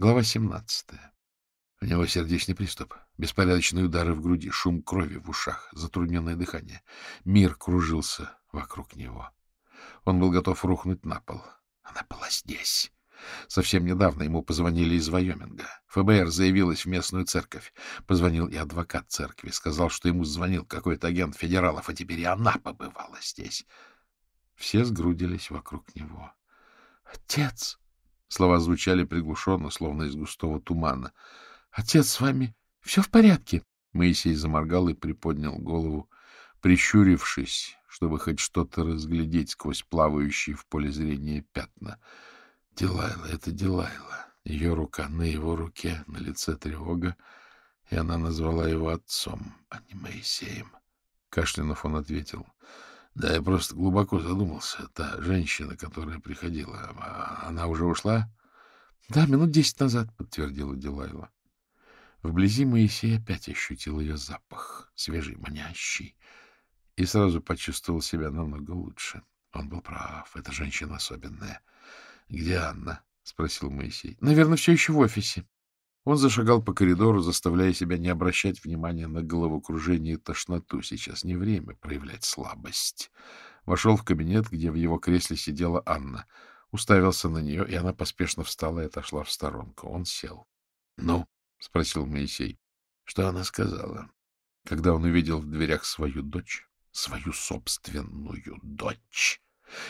Глава 17. У него сердечный приступ, беспорядочные удары в груди, шум крови в ушах, затрудненное дыхание. Мир кружился вокруг него. Он был готов рухнуть на пол. Она была здесь. Совсем недавно ему позвонили из Вайоминга. ФБР заявилась в местную церковь. Позвонил и адвокат церкви. Сказал, что ему звонил какой-то агент федералов, а теперь и она побывала здесь. Все сгрудились вокруг него. — Отец! Слова звучали приглушенно, словно из густого тумана. — Отец, с вами все в порядке? Моисей заморгал и приподнял голову, прищурившись, чтобы хоть что-то разглядеть сквозь плавающие в поле зрения пятна. Дилайла — это Дилайла. Ее рука на его руке, на лице тревога, и она назвала его отцом, а не Моисеем. Кашлянув он ответил — да, я просто глубоко задумался. Та женщина, которая приходила, а она уже ушла? — Да, минут десять назад, — подтвердила Дилайла. Вблизи Моисей опять ощутил ее запах, свежий, манящий, и сразу почувствовал себя намного лучше. Он был прав, эта женщина особенная. — Где Анна? — спросил Моисей. — Наверное, все еще в офисе. Он зашагал по коридору, заставляя себя не обращать внимания на головокружение и тошноту. Сейчас не время проявлять слабость. Вошел в кабинет, где в его кресле сидела Анна. Уставился на нее, и она поспешно встала и отошла в сторонку. Он сел. — Ну? — спросил Моисей. — Что она сказала? Когда он увидел в дверях свою дочь, свою собственную дочь...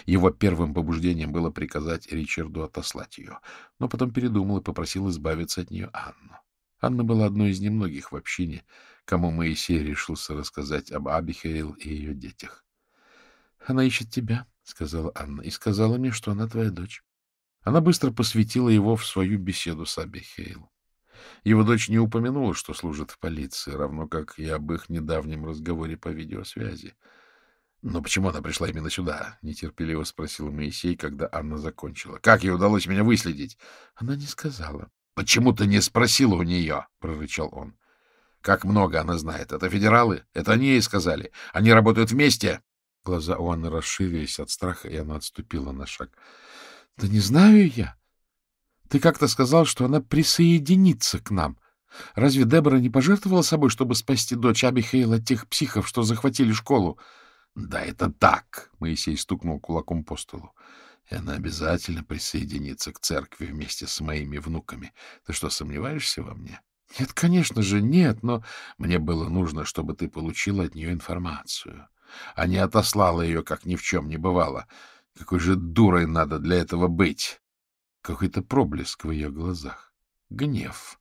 Его первым побуждением было приказать Ричарду отослать ее, но потом передумал и попросил избавиться от нее Анну. Анна была одной из немногих в общине, кому Моисей решился рассказать об Абихейл и ее детях. — Она ищет тебя, — сказала Анна, — и сказала мне, что она твоя дочь. Она быстро посвятила его в свою беседу с Абихейл. Его дочь не упомянула, что служит в полиции, равно как и об их недавнем разговоре по видеосвязи. — Но почему она пришла именно сюда? — нетерпеливо спросил Моисей, когда Анна закончила. — Как ей удалось меня выследить? — Она не сказала. — Почему ты не спросила у нее? — прорычал он. — Как много она знает. Это федералы? Это они ей сказали. Они работают вместе? Глаза у Анны расширились от страха, и она отступила на шаг. — Да не знаю я. Ты как-то сказал, что она присоединится к нам. Разве Дебора не пожертвовала собой, чтобы спасти дочь Абихейла от тех психов, что захватили школу? —— Да, это так, — Моисей стукнул кулаком по столу. — И она обязательно присоединится к церкви вместе с моими внуками. Ты что, сомневаешься во мне? — Нет, конечно же, нет, но мне было нужно, чтобы ты получил от нее информацию, а не отослала ее, как ни в чем не бывало. Какой же дурой надо для этого быть? Какой-то проблеск в ее глазах. Гнев.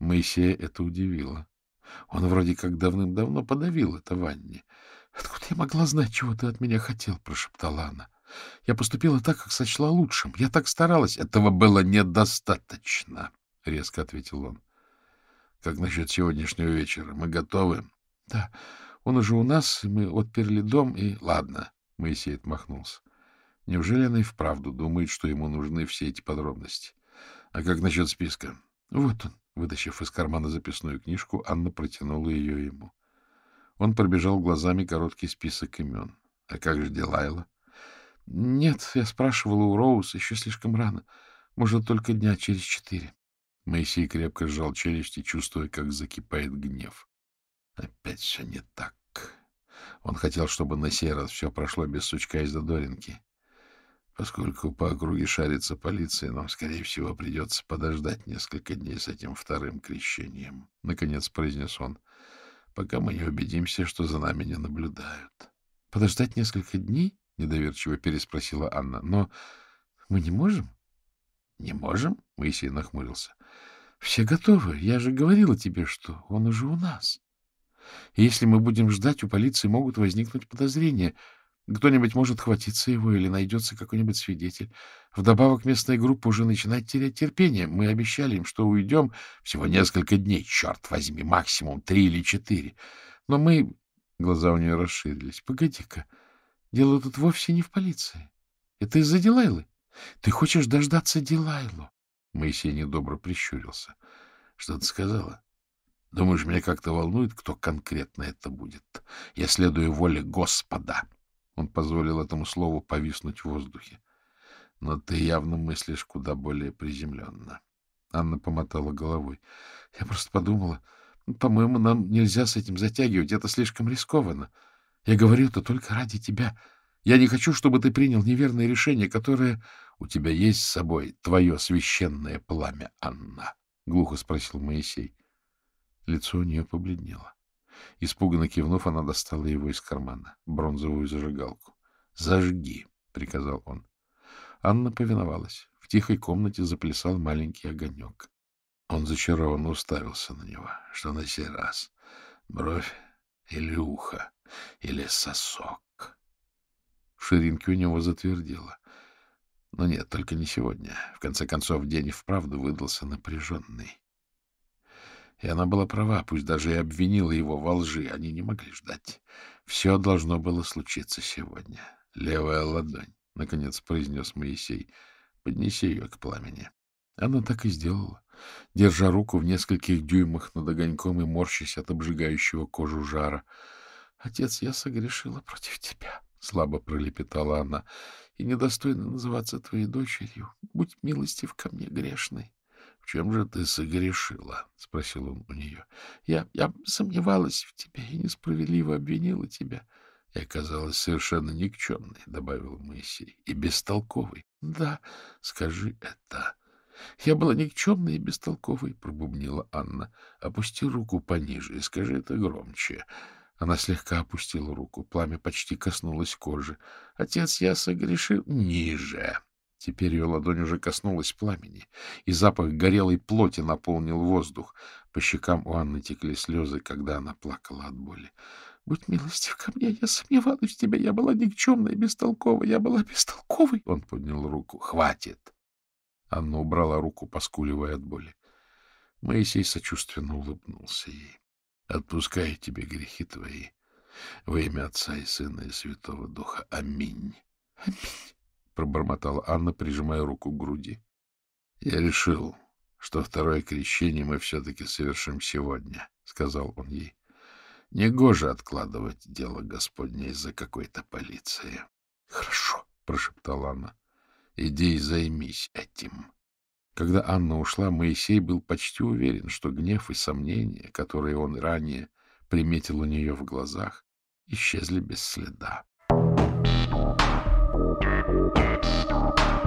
Моисея это удивило. Он вроде как давным-давно подавил это Ванне. — Откуда я могла знать, чего ты от меня хотел? — прошептала она. — Я поступила так, как сочла лучшим. Я так старалась. — Этого было недостаточно, — резко ответил он. — Как насчет сегодняшнего вечера? Мы готовы? — Да. Он уже у нас, и мы отперли дом, и... — Ладно, — Моисей отмахнулся. Неужели она и вправду думает, что ему нужны все эти подробности? А как насчет списка? — Вот он. Вытащив из кармана записную книжку, Анна протянула ее ему. — он пробежал глазами короткий список имен. — А как же Дилайла? — Нет, я спрашивала у Роуз еще слишком рано. Может, только дня через четыре. Моисей крепко сжал челюсти, чувствуя, как закипает гнев. Опять все не так. Он хотел, чтобы на сей раз все прошло без сучка из задоринки. Поскольку по округе шарится полиция, нам, скорее всего, придется подождать несколько дней с этим вторым крещением. Наконец произнес он пока мы не убедимся, что за нами не наблюдают. — Подождать несколько дней? — недоверчиво переспросила Анна. — Но мы не можем? — Не можем? — Моисей нахмурился. — Все готовы. Я же говорила тебе, что он уже у нас. Если мы будем ждать, у полиции могут возникнуть подозрения — кто-нибудь может хватиться его или найдется какой-нибудь свидетель. Вдобавок местная группа уже начинает терять терпение. Мы обещали им, что уйдем всего несколько дней, черт возьми, максимум три или четыре. Но мы... Глаза у нее расширились. Погоди-ка, дело тут вовсе не в полиции. Это из-за Дилайлы. Ты хочешь дождаться Дилайлу? Моисей недобро прищурился. Что ты сказала? Думаешь, меня как-то волнует, кто конкретно это будет? Я следую воле Господа. Он позволил этому слову повиснуть в воздухе. Но ты явно мыслишь куда более приземленно. Анна помотала головой. — Я просто подумала, по-моему, нам нельзя с этим затягивать, это слишком рискованно. Я говорю это только ради тебя. Я не хочу, чтобы ты принял неверное решение, которое... — У тебя есть с собой твое священное пламя, Анна? — глухо спросил Моисей. Лицо у нее побледнело. Испуганно кивнув, она достала его из кармана, бронзовую зажигалку. — Зажги, — приказал он. Анна повиновалась. В тихой комнате заплясал маленький огонек. Он зачарованно уставился на него. Что на сей раз? Бровь или ухо? Или сосок? Ширинки у него затвердила. Но нет, только не сегодня. В конце концов, день и вправду выдался напряженный. И она была права, пусть даже и обвинила его во лжи. Они не могли ждать. Все должно было случиться сегодня. Левая ладонь, — наконец произнес Моисей. Поднеси ее к пламени. Она так и сделала, держа руку в нескольких дюймах над огоньком и морщась от обжигающего кожу жара. — Отец, я согрешила против тебя, — слабо пролепетала она, — и недостойна называться твоей дочерью. Будь милостив ко мне, грешной. — Чем же ты согрешила? — спросил он у нее. — Я, я сомневалась в тебе и несправедливо обвинила тебя. — И оказалась совершенно никчемной, — добавил Моисей, — и бестолковой. — Да, скажи это. — Я была никчемной и бестолковой, — пробубнила Анна. — Опусти руку пониже и скажи это громче. Она слегка опустила руку. Пламя почти коснулось кожи. — Отец, я согрешил. — Ниже. Теперь ее ладонь уже коснулась пламени, и запах горелой плоти наполнил воздух. По щекам у Анны текли слезы, когда она плакала от боли. — Будь милостив ко мне, я сомневалась в тебе, я была никчемной, бестолковой, я была бестолковой. Он поднял руку. — Хватит! Анна убрала руку, поскуливая от боли. Моисей сочувственно улыбнулся ей. — Отпускай тебе грехи твои во имя Отца и Сына и Святого Духа. Аминь. — Аминь, — пробормотала Анна, прижимая руку к груди. — Я решил, что второе крещение мы все-таки совершим сегодня, — сказал он ей. — Негоже откладывать дело Господне из-за какой-то полиции. — Хорошо, — прошептала она. Иди и займись этим. Когда Анна ушла, Моисей был почти уверен, что гнев и сомнения, которые он ранее приметил у нее в глазах, исчезли без следа. Stop.